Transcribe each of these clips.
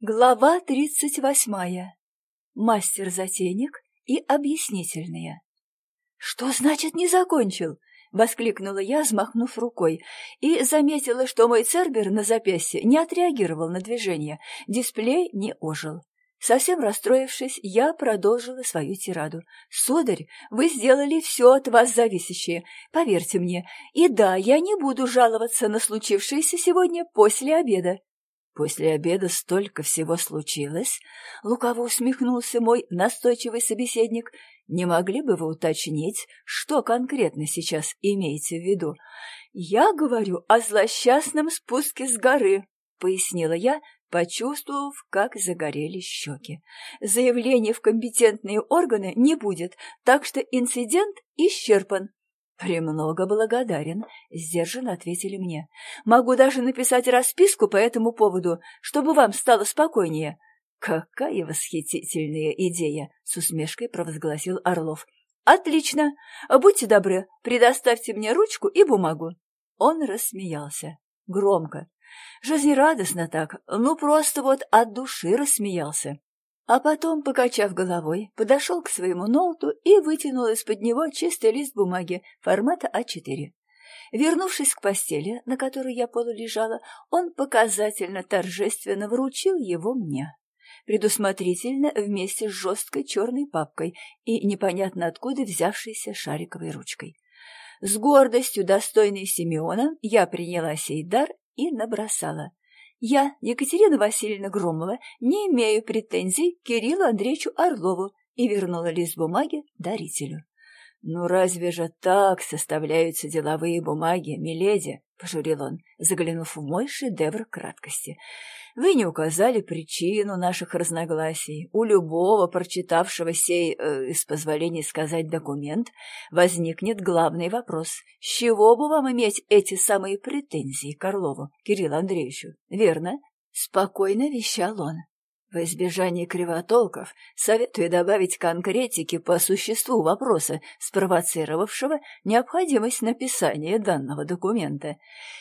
Глава тридцать восьмая. Мастер-затейник и объяснительные. «Что значит не закончил?» — воскликнула я, взмахнув рукой, и заметила, что мой цербер на запястье не отреагировал на движение, дисплей не ожил. Совсем расстроившись, я продолжила свою тираду. «Сударь, вы сделали все от вас зависящее, поверьте мне. И да, я не буду жаловаться на случившееся сегодня после обеда. После обеда столько всего случилось, лукаво усмехнулся мой настойчивый собеседник. Не могли бы вы уточнить, что конкретно сейчас имеете в виду? Я говорю о злосчастном спуске с горы, пояснила я, почувствовав, как загорели щеки. Заявления в компетентные органы не будет, так что инцидент исчерпан. «Премного благодарен», — сдержанно ответили мне. «Могу даже написать расписку по этому поводу, чтобы вам стало спокойнее». «Какая восхитительная идея!» — с усмешкой провозгласил Орлов. «Отлично! Будьте добры, предоставьте мне ручку и бумагу». Он рассмеялся. Громко. Жизнерадостно так, ну просто вот от души рассмеялся. А потом, покачав головой, подошел к своему ноуту и вытянул из-под него чистый лист бумаги формата А4. Вернувшись к постели, на которой я полулежала, он показательно торжественно вручил его мне. Предусмотрительно вместе с жесткой черной папкой и непонятно откуда взявшейся шариковой ручкой. С гордостью, достойной Симеона, я приняла сей дар и набросала. Я, Екатерина Васильевна Громова, не имею претензий к Кириллу Андреевичу Орлову и вернула лист бумаги дарителю. «Ну разве же так составляются деловые бумаги, миледи?» — пожурил он, заглянув в мой шедевр краткости. «Вы не указали причину наших разногласий. У любого, прочитавшего сей, э, с позволения сказать, документ, возникнет главный вопрос. С чего бы вам иметь эти самые претензии к Орлову, Кириллу Андреевичу? Верно?» — спокойно вещал он. В избежание кривотолков советую добавить конкретики по существу вопроса, спровоцировавшего необходимость написания данного документа.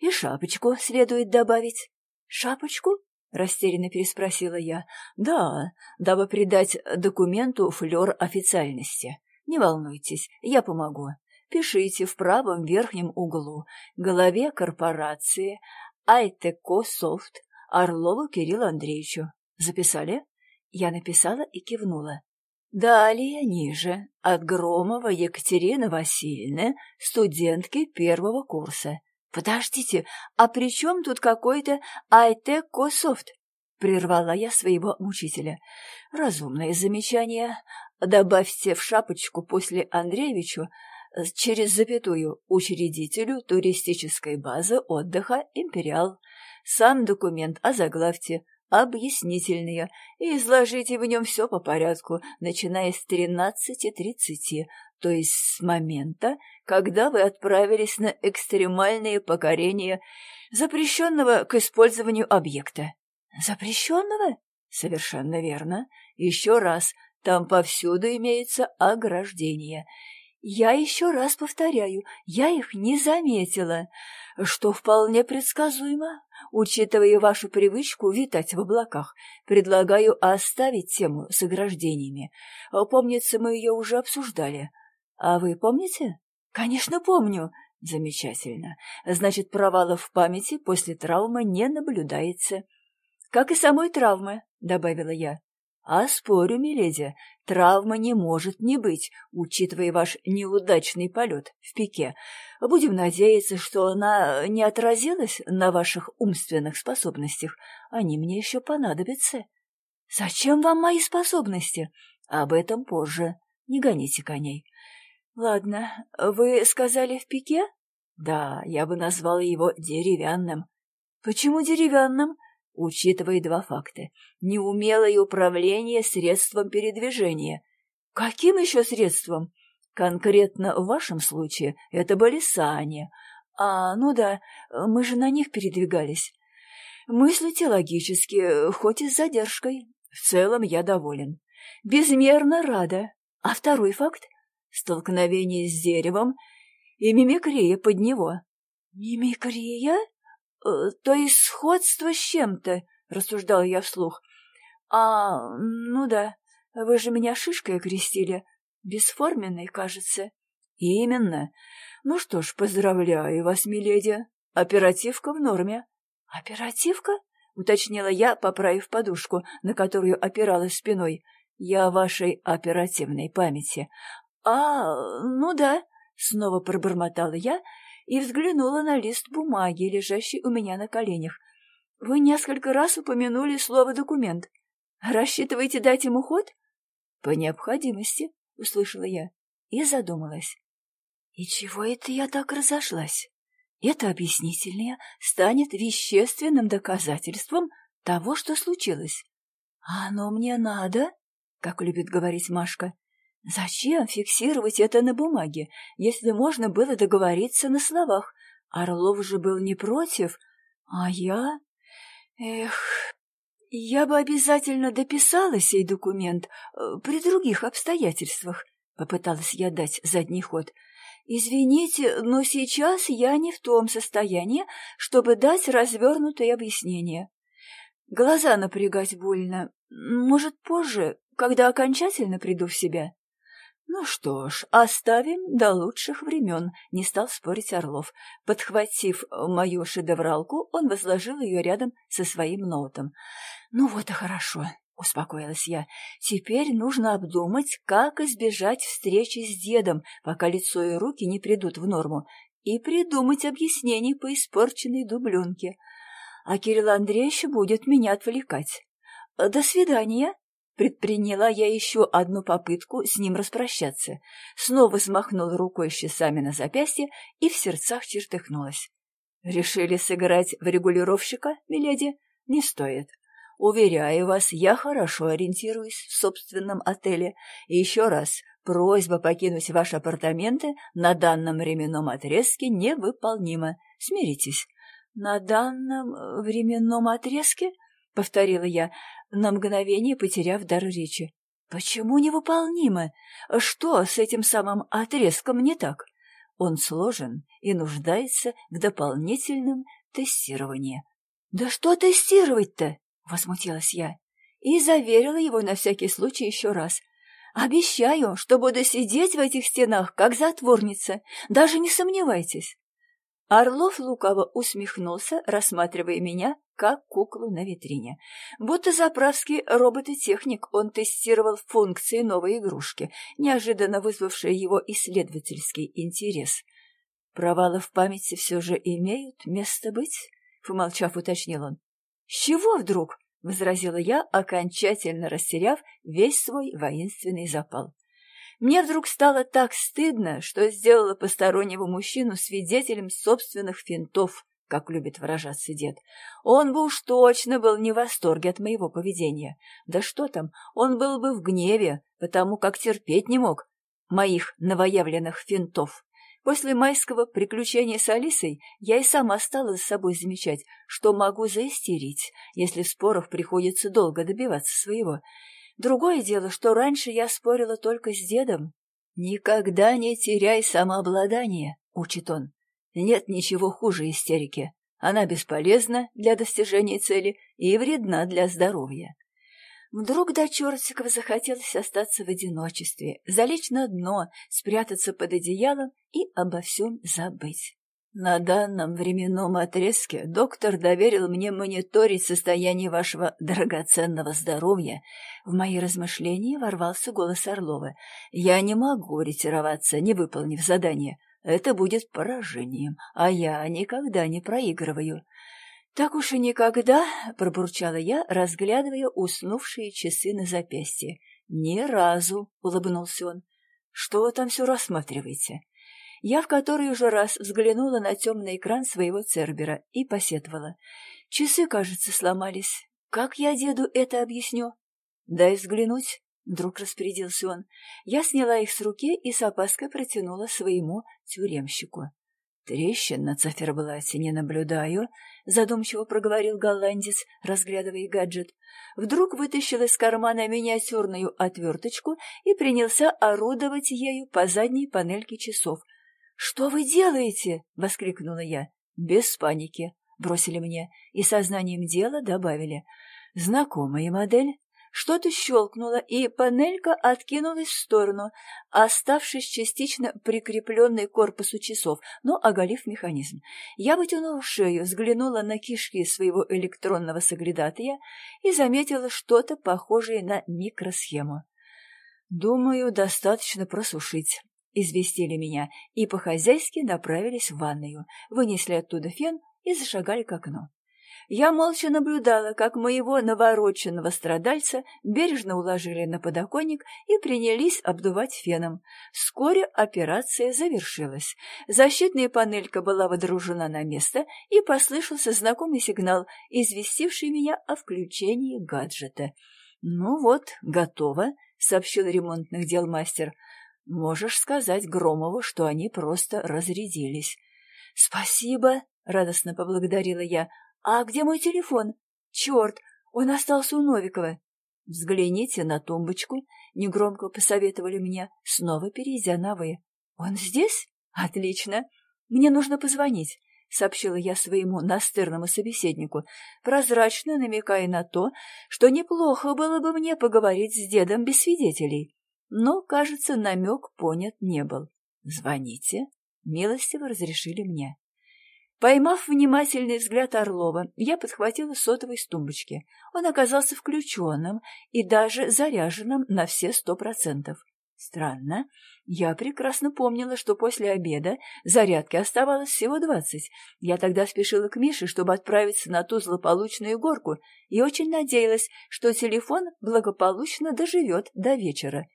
И шапочку следует добавить. «Шапочку?» — растерянно переспросила я. «Да, дабы придать документу флер официальности. Не волнуйтесь, я помогу. Пишите в правом верхнем углу, голове корпорации Айтеко Софт Орлову Кириллу Андреевичу. Записали? Я написала и кивнула. Далее, ниже, от Громова Екатерины Васильевны, студентки первого курса. «Подождите, а при чем тут какой-то Айтек-Кософт?» Прервала я своего мучителя. «Разумное замечание. Добавьте в шапочку после Андреевичу через запятую учредителю туристической базы отдыха «Империал». Сам документ озаглавьте объяснительная, и изложите в нем все по порядку, начиная с тринадцати тридцати, то есть с момента, когда вы отправились на экстремальные покорения запрещенного к использованию объекта. Запрещенного? Совершенно верно. Еще раз, там повсюду имеется ограждение — я еще раз повторяю, я их не заметила, что вполне предсказуемо. Учитывая вашу привычку витать в облаках, предлагаю оставить тему с ограждениями. Помнится, мы ее уже обсуждали. А вы помните? Конечно, помню. Замечательно. Значит, провалов в памяти после травмы не наблюдается. Как и самой травмы, добавила я. А спорю, миледи, травмы не может не быть, учитывая ваш неудачный полет в пике. Будем надеяться, что она не отразилась на ваших умственных способностях. Они мне еще понадобятся. Зачем вам мои способности? Об этом позже. Не гоните коней. Ладно, вы сказали в пике? Да, я бы назвал его деревянным. Почему деревянным? Учитывая два факта. Неумелое управление средством передвижения. Каким еще средством? Конкретно в вашем случае это были сани. А, ну да, мы же на них передвигались. Мыслите логически, хоть и с задержкой. В целом я доволен. Безмерно рада. А второй факт? Столкновение с деревом и мимикрия под него. Мимикрия? Э, то есть сходство с чем-то, рассуждал я вслух. А, ну да, вы же меня шишкой окрестили. Бесформенной, кажется. Именно. Ну что ж, поздравляю вас, миледи. Оперативка в норме. Оперативка? Уточнила я, поправив подушку, на которую опиралась спиной. Я вашей оперативной памяти. А, ну да, снова пробормотала я и взглянула на лист бумаги, лежащий у меня на коленях. Вы несколько раз упомянули слово «документ». Рассчитываете дать ему ход? По необходимости, услышала я и задумалась. И чего это я так разошлась? Это объяснительное станет вещественным доказательством того, что случилось. А оно мне надо, как любит говорить Машка. Зачем фиксировать это на бумаге, если можно было договориться на словах? Орлов же был не против, а я... Эх, я бы обязательно дописала сей документ э, при других обстоятельствах, попыталась я дать задний ход — «Извините, но сейчас я не в том состоянии, чтобы дать развернутое объяснение. Глаза напрягать больно. Может, позже, когда окончательно приду в себя?» «Ну что ж, оставим до лучших времен», — не стал спорить Орлов. Подхватив мою шедевралку, он возложил ее рядом со своим ноутом. «Ну вот и хорошо успокоилась я. Теперь нужно обдумать, как избежать встречи с дедом, пока лицо и руки не придут в норму, и придумать объяснение по испорченной дубленке. А Кирилл Андреевич будет меня отвлекать. До свидания. Предприняла я еще одну попытку с ним распрощаться. Снова взмахнула рукой с часами на запястье и в сердцах чертыхнулась. «Решили сыграть в регулировщика, миледи? Не стоит. Уверяю вас, я хорошо ориентируюсь в собственном отеле. И еще раз, просьба покинуть ваши апартаменты на данном временном отрезке невыполнима. Смиритесь. На данном э, временном отрезке? — повторила я, на мгновение потеряв дар речи. «Почему невыполнимо? Что с этим самым отрезком не так? Он сложен и нуждается в дополнительном тестировании». «Да что тестировать-то?» — возмутилась я и заверила его на всякий случай еще раз. «Обещаю, что буду сидеть в этих стенах, как затворница, даже не сомневайтесь». Орлов лукаво усмехнулся, рассматривая меня, как куклу на витрине. Будто заправский робот-техник он тестировал функции новой игрушки, неожиданно вызвавшей его исследовательский интерес. «Провалы в памяти все же имеют место быть?» — помолчав, уточнил он. «С чего вдруг?» — возразила я, окончательно растеряв весь свой воинственный запал. Мне вдруг стало так стыдно, что сделала постороннего мужчину свидетелем собственных финтов, как любит выражаться дед. Он бы уж точно был не в восторге от моего поведения. Да что там, он был бы в гневе, потому как терпеть не мог моих новоявленных финтов. После майского приключения с Алисой я и сама стала за собой замечать, что могу заистерить, если в спорах приходится долго добиваться своего. Другое дело, что раньше я спорила только с дедом. «Никогда не теряй самообладание», — учит он. «Нет ничего хуже истерики. Она бесполезна для достижения цели и вредна для здоровья. Вдруг до чертиков захотелось остаться в одиночестве, залечь на дно, спрятаться под одеялом и обо всем забыть. На данном временном отрезке доктор доверил мне мониторить состояние вашего драгоценного здоровья. В мои размышления ворвался голос Орлова. Я не могу ретироваться, не выполнив задание. Это будет поражением, а я никогда не проигрываю. «Так уж и никогда», — пробурчала я, разглядывая уснувшие часы на запястье. «Ни разу», — улыбнулся он. «Что вы там все рассматриваете?» Я в который уже раз взглянула на темный экран своего Цербера и посетовала. «Часы, кажется, сломались. Как я деду это объясню?» «Дай взглянуть», — вдруг распорядился он. Я сняла их с руки и с опаской протянула своему тюремщику. «Трещин на циферблате не наблюдаю», — задумчиво проговорил голландец, разглядывая гаджет. Вдруг вытащил из кармана миниатюрную отверточку и принялся орудовать ею по задней панельке часов. «Что вы делаете?» — воскликнула я. «Без паники», — бросили мне и сознанием дела добавили. «Знакомая модель. Что-то щелкнуло, и панелька откинулась в сторону, оставшись частично прикрепленной к корпусу часов, но оголив механизм. Я вытянула шею, взглянула на кишки своего электронного соглядатая и заметила что-то похожее на микросхему. «Думаю, достаточно просушить», — известили меня, и по-хозяйски направились в ванную, вынесли оттуда фен и зашагали к окну. Я молча наблюдала, как моего навороченного страдальца бережно уложили на подоконник и принялись обдувать феном. Вскоре операция завершилась. Защитная панелька была водружена на место, и послышался знакомый сигнал, известивший меня о включении гаджета. «Ну вот, готово», — сообщил ремонтных дел мастер. «Можешь сказать Громову, что они просто разрядились». «Спасибо», — радостно поблагодарила я. «А где мой телефон? Черт, он остался у Новикова». «Взгляните на тумбочку», — негромко посоветовали мне, снова перейдя на «вы». «Он здесь? Отлично. Мне нужно позвонить», — сообщила я своему настырному собеседнику, прозрачно намекая на то, что неплохо было бы мне поговорить с дедом без свидетелей. Но, кажется, намек понят не был. «Звоните», — милостиво разрешили мне. Поймав внимательный взгляд Орлова, я подхватила сотовый с тумбочки. Он оказался включенным и даже заряженным на все сто процентов. Странно. Я прекрасно помнила, что после обеда зарядки оставалось всего двадцать. Я тогда спешила к Мише, чтобы отправиться на ту злополучную горку, и очень надеялась, что телефон благополучно доживет до вечера.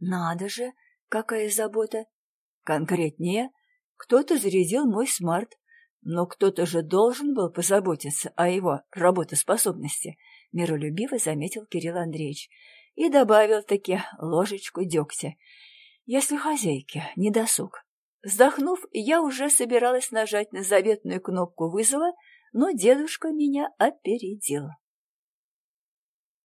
Надо же, какая забота! Конкретнее, кто-то зарядил мой смарт, но кто-то же должен был позаботиться о его работоспособности, миролюбиво заметил Кирилл Андреевич и добавил таки ложечку дегтя. Если хозяйке не досуг. Вздохнув, я уже собиралась нажать на заветную кнопку вызова, но дедушка меня опередил.